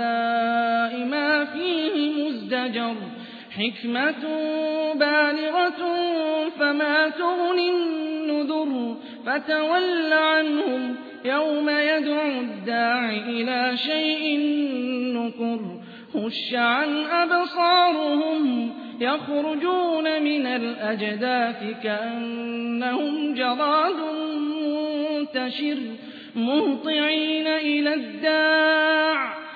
الأنباء ما فيه مزدجر حكمة بالغة فما تغني النذر فتول عنهم يوم يدعو الداع إلى شيء نكر خش عن أبصارهم يخرجون من الأجداث كأنهم جراد منتشر مهطعين إلى الداع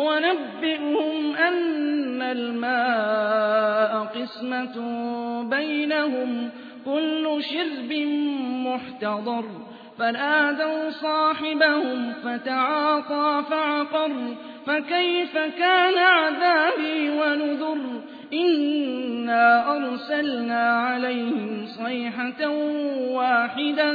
ونبئهم أن الماء قسمة بينهم كل شرب محتضر. فنادوا صاحبهم فتعاطى فعقر فكيف كان عذابي ونذر؟ إنا أرسلنا عليهم صيحة واحدة.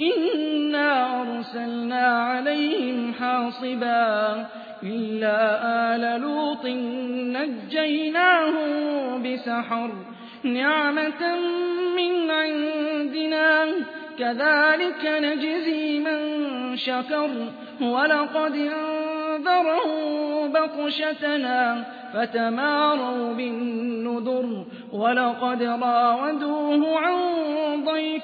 إنا أرسلنا عليهم حاصبا إلا آل لوط نجيناهم بسحر نعمة من عندنا كذلك نجزي من شكر ولقد أنذره بطشتنا فتماروا بالنذر ولقد راودوه عن ضيفه